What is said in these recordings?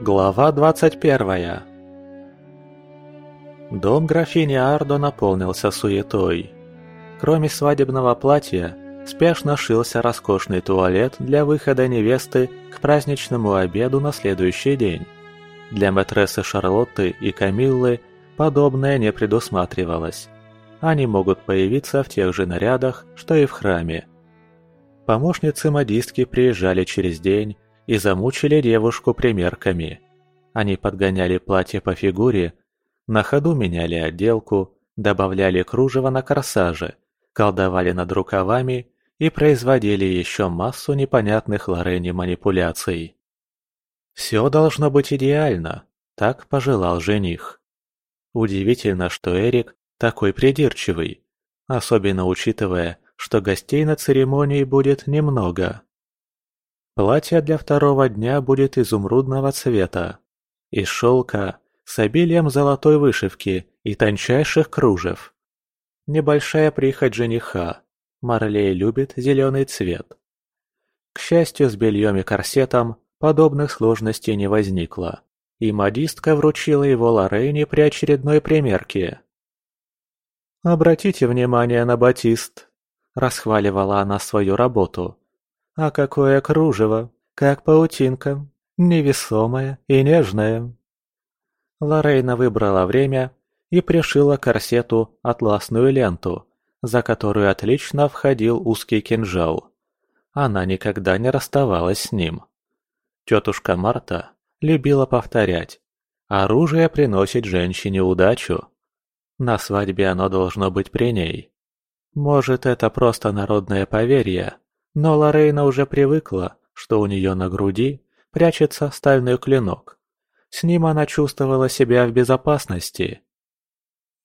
Глава 21 Дом графини Ардо наполнился суетой. Кроме свадебного платья, спешно шился роскошный туалет для выхода невесты к праздничному обеду на следующий день. Для матрессы Шарлотты и Камиллы подобное не предусматривалось. Они могут появиться в тех же нарядах, что и в храме. Помощницы модистки приезжали через день и замучили девушку примерками. Они подгоняли платье по фигуре, на ходу меняли отделку, добавляли кружево на корсаже, колдовали над рукавами и производили еще массу непонятных Лорене манипуляций. Все должно быть идеально, так пожелал жених. Удивительно, что Эрик такой придирчивый, особенно учитывая, что гостей на церемонии будет немного. Платье для второго дня будет изумрудного цвета, из шелка, с обилием золотой вышивки и тончайших кружев. Небольшая прихоть жениха. Марлей любит зеленый цвет. К счастью, с бельем и корсетом подобных сложностей не возникло, и модистка вручила его Лорейне при очередной примерке. «Обратите внимание на батист», – расхваливала она свою работу. «А какое кружево, как паутинка, невесомое и нежное». Лорейна выбрала время и пришила корсету атласную ленту, за которую отлично входил узкий кинжал. Она никогда не расставалась с ним. Тетушка Марта любила повторять «Оружие приносит женщине удачу». На свадьбе оно должно быть при ней. Может, это просто народное поверье, но Лорейна уже привыкла, что у нее на груди прячется стальной клинок. С ним она чувствовала себя в безопасности.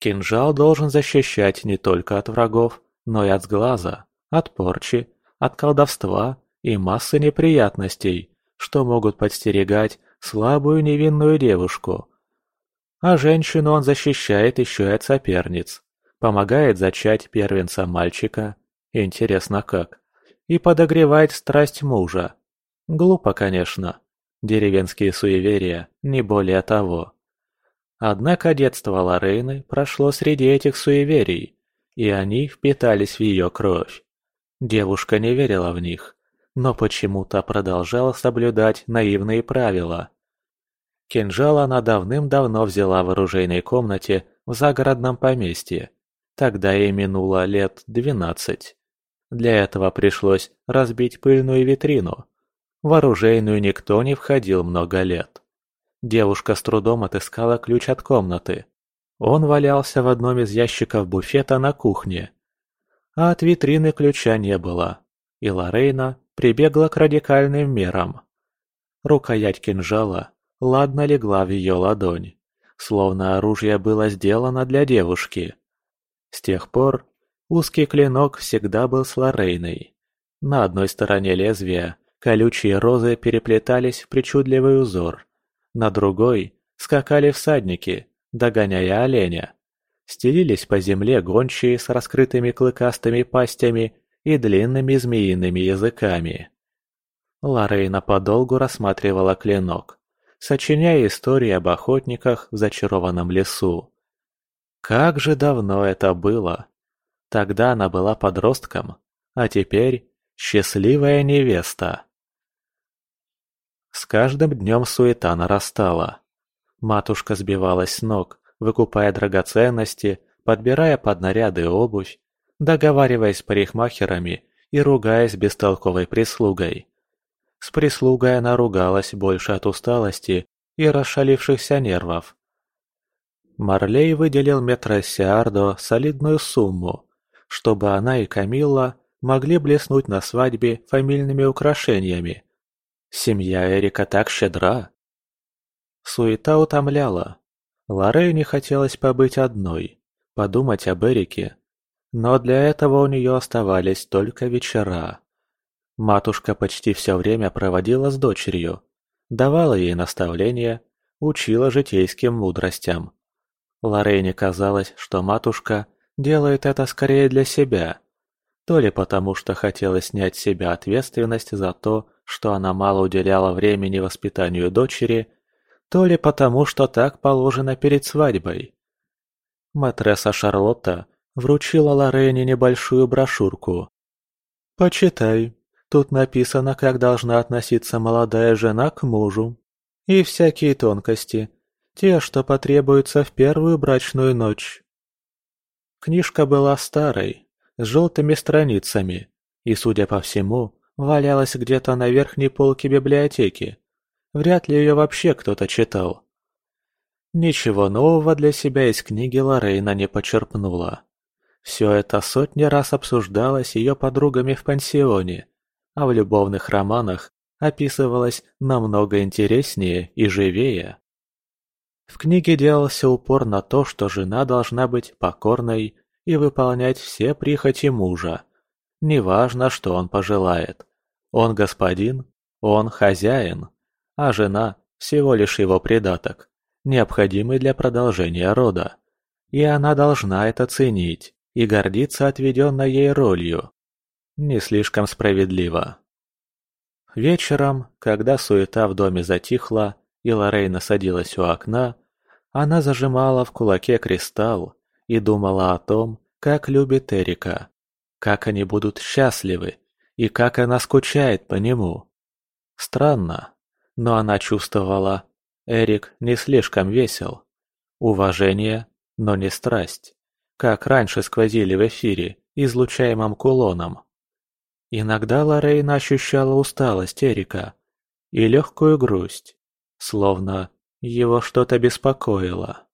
Кинжал должен защищать не только от врагов, но и от сглаза, от порчи, от колдовства и массы неприятностей, что могут подстерегать слабую невинную девушку, а женщину он защищает еще и от соперниц. Помогает зачать первенца мальчика. Интересно как. И подогревает страсть мужа. Глупо, конечно. Деревенские суеверия, не более того. Однако детство Лорейны прошло среди этих суеверий, и они впитались в ее кровь. Девушка не верила в них, но почему-то продолжала соблюдать наивные правила. Кинжал она давным-давно взяла в оружейной комнате в загородном поместье. Тогда ей минуло лет двенадцать. Для этого пришлось разбить пыльную витрину. В оружейную никто не входил много лет. Девушка с трудом отыскала ключ от комнаты. Он валялся в одном из ящиков буфета на кухне. А от витрины ключа не было, и Лорейна прибегла к радикальным мерам. Рукоять кинжала ладно легла в ее ладонь, словно оружие было сделано для девушки. С тех пор узкий клинок всегда был с Лорейной. На одной стороне лезвия колючие розы переплетались в причудливый узор, на другой скакали всадники, догоняя оленя. Стелились по земле гончие с раскрытыми клыкастыми пастями и длинными змеиными языками. Лорейна подолгу рассматривала клинок сочиняя истории об охотниках в зачарованном лесу. Как же давно это было! Тогда она была подростком, а теперь счастливая невеста. С каждым днем суета нарастала. Матушка сбивалась с ног, выкупая драгоценности, подбирая под наряды обувь, договариваясь с парикмахерами и ругаясь бестолковой прислугой. С прислугой она ругалась больше от усталости и расшалившихся нервов. Марлей выделил Метрессе Ардо солидную сумму, чтобы она и Камилла могли блеснуть на свадьбе фамильными украшениями. Семья Эрика так щедра. Суета утомляла. Лорей не хотелось побыть одной, подумать об Эрике. Но для этого у нее оставались только вечера. Матушка почти все время проводила с дочерью, давала ей наставления, учила житейским мудростям. Лорейне казалось, что матушка делает это скорее для себя, то ли потому, что хотела снять с себя ответственность за то, что она мало уделяла времени воспитанию дочери, то ли потому, что так положено перед свадьбой. Матресса Шарлотта вручила Лорене небольшую брошюрку. «Почитай. Тут написано, как должна относиться молодая жена к мужу. И всякие тонкости, те, что потребуются в первую брачную ночь». Книжка была старой, с желтыми страницами, и, судя по всему, валялась где-то на верхней полке библиотеки. Вряд ли ее вообще кто-то читал. Ничего нового для себя из книги Лорейна не почерпнула. Все это сотни раз обсуждалось ее подругами в пансионе, а в любовных романах описывалось намного интереснее и живее. В книге делался упор на то, что жена должна быть покорной и выполнять все прихоти мужа. Неважно, что он пожелает. Он господин, он хозяин а жена – всего лишь его придаток, необходимый для продолжения рода. И она должна это ценить и гордиться отведенной ей ролью. Не слишком справедливо. Вечером, когда суета в доме затихла и Лорейна садилась у окна, она зажимала в кулаке кристалл и думала о том, как любит Эрика, как они будут счастливы и как она скучает по нему. Странно, но она чувствовала, Эрик не слишком весел. Уважение, но не страсть, как раньше сквозили в эфире, излучаемом кулоном. Иногда Лорейна ощущала усталость Эрика и легкую грусть, словно его что-то беспокоило.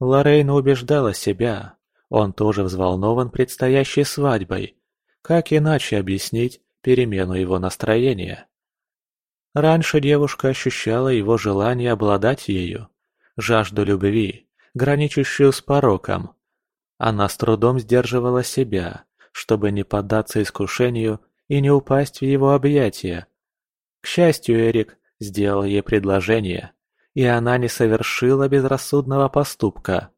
Лорейна убеждала себя, он тоже взволнован предстоящей свадьбой. Как иначе объяснить перемену его настроения? Раньше девушка ощущала его желание обладать ею, жажду любви, граничащую с пороком. Она с трудом сдерживала себя, чтобы не поддаться искушению и не упасть в его объятия. К счастью, Эрик сделал ей предложение, и она не совершила безрассудного поступка.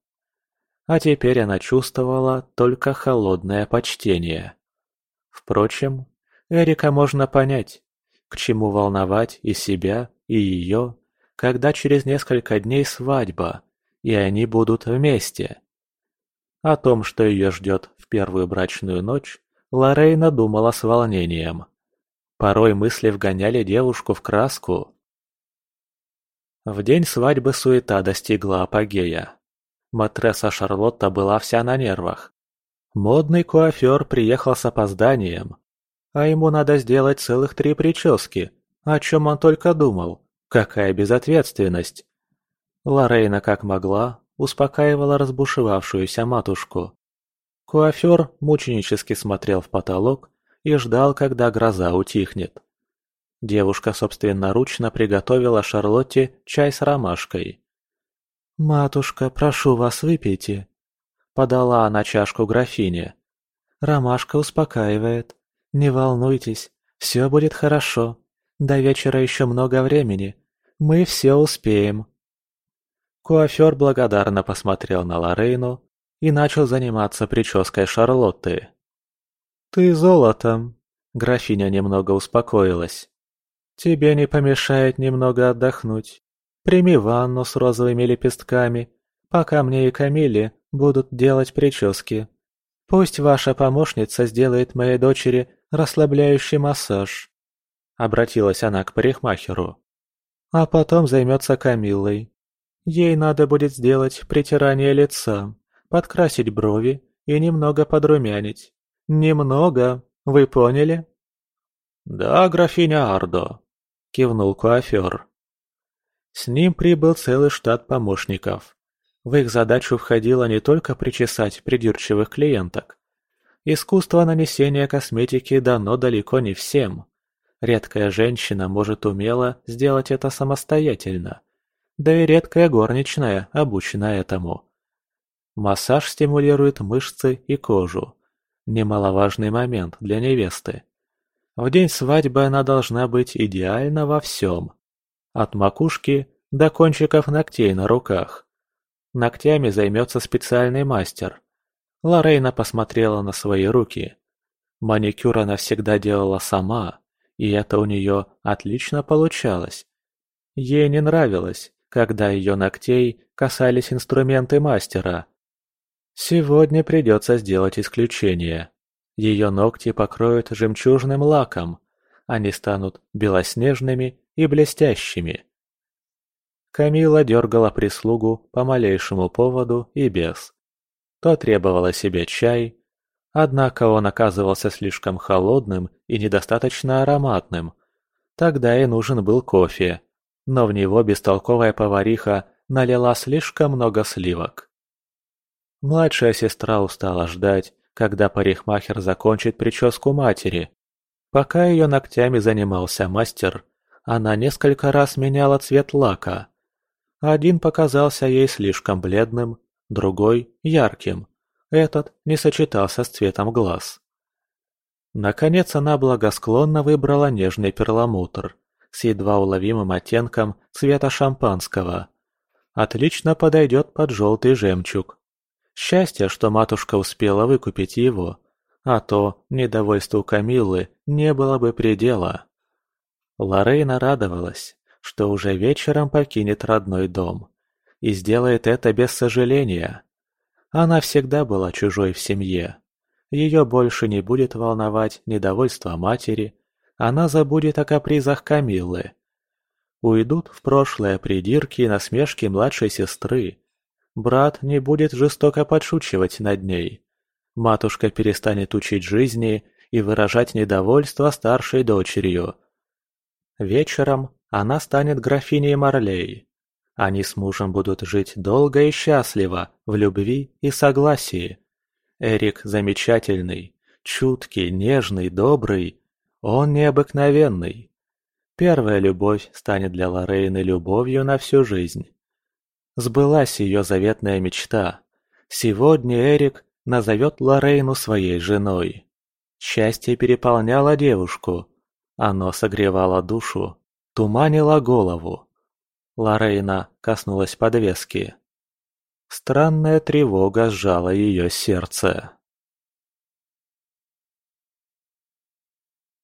А теперь она чувствовала только холодное почтение. Впрочем, Эрика можно понять. К чему волновать и себя, и ее, когда через несколько дней свадьба, и они будут вместе? О том, что ее ждет в первую брачную ночь, Лорейна думала с волнением. Порой мысли вгоняли девушку в краску. В день свадьбы суета достигла апогея. Матресса Шарлотта была вся на нервах. Модный куафер приехал с опозданием, а ему надо сделать целых три прически. О чем он только думал. Какая безответственность. Лорейна как могла успокаивала разбушевавшуюся матушку. Куафер мученически смотрел в потолок и ждал, когда гроза утихнет. Девушка собственноручно приготовила Шарлотте чай с ромашкой. «Матушка, прошу вас, выпейте», — подала она чашку графине. «Ромашка успокаивает. «Не волнуйтесь, все будет хорошо. До вечера еще много времени. Мы все успеем». Куафер благодарно посмотрел на Лорейну и начал заниматься прической Шарлотты. «Ты золотом!» – графиня немного успокоилась. «Тебе не помешает немного отдохнуть. Прими ванну с розовыми лепестками, пока мне и Камиле будут делать прически. Пусть ваша помощница сделает моей дочери расслабляющий массаж», — обратилась она к парикмахеру. «А потом займется Камиллой. Ей надо будет сделать притирание лица, подкрасить брови и немного подрумянить. Немного, вы поняли?» «Да, графиня Ардо», — кивнул куафер. С ним прибыл целый штат помощников. В их задачу входило не только причесать придирчивых клиенток, Искусство нанесения косметики дано далеко не всем. Редкая женщина может умело сделать это самостоятельно. Да и редкая горничная обучена этому. Массаж стимулирует мышцы и кожу. Немаловажный момент для невесты. В день свадьбы она должна быть идеальна во всем. От макушки до кончиков ногтей на руках. Ногтями займется специальный мастер. Лорейна посмотрела на свои руки. Маникюр она всегда делала сама, и это у нее отлично получалось. Ей не нравилось, когда ее ногтей касались инструменты мастера. Сегодня придется сделать исключение. Ее ногти покроют жемчужным лаком. Они станут белоснежными и блестящими. Камила дергала прислугу по малейшему поводу и без. То требовала себе чай, однако он оказывался слишком холодным и недостаточно ароматным. Тогда и нужен был кофе, но в него бестолковая повариха налила слишком много сливок. Младшая сестра устала ждать, когда парикмахер закончит прическу матери. Пока ее ногтями занимался мастер, она несколько раз меняла цвет лака. Один показался ей слишком бледным, другой – ярким. Этот не сочетался с цветом глаз. Наконец она благосклонно выбрала нежный перламутр с едва уловимым оттенком цвета шампанского. Отлично подойдет под желтый жемчуг. Счастье, что матушка успела выкупить его, а то недовольству Камиллы не было бы предела. Лорейна радовалась, что уже вечером покинет родной дом. И сделает это без сожаления. Она всегда была чужой в семье. Ее больше не будет волновать недовольство матери, она забудет о капризах Камиллы. Уйдут в прошлое придирки и насмешки младшей сестры, Брат не будет жестоко подшучивать над ней. Матушка перестанет учить жизни и выражать недовольство старшей дочерью. Вечером она станет графиней Марлей. Они с мужем будут жить долго и счастливо, в любви и согласии. Эрик замечательный, чуткий, нежный, добрый. Он необыкновенный. Первая любовь станет для Лорейны любовью на всю жизнь. Сбылась ее заветная мечта. Сегодня Эрик назовет Лорейну своей женой. Счастье переполняло девушку. Оно согревало душу, туманило голову. Лорейна коснулась подвески. Странная тревога сжала ее сердце.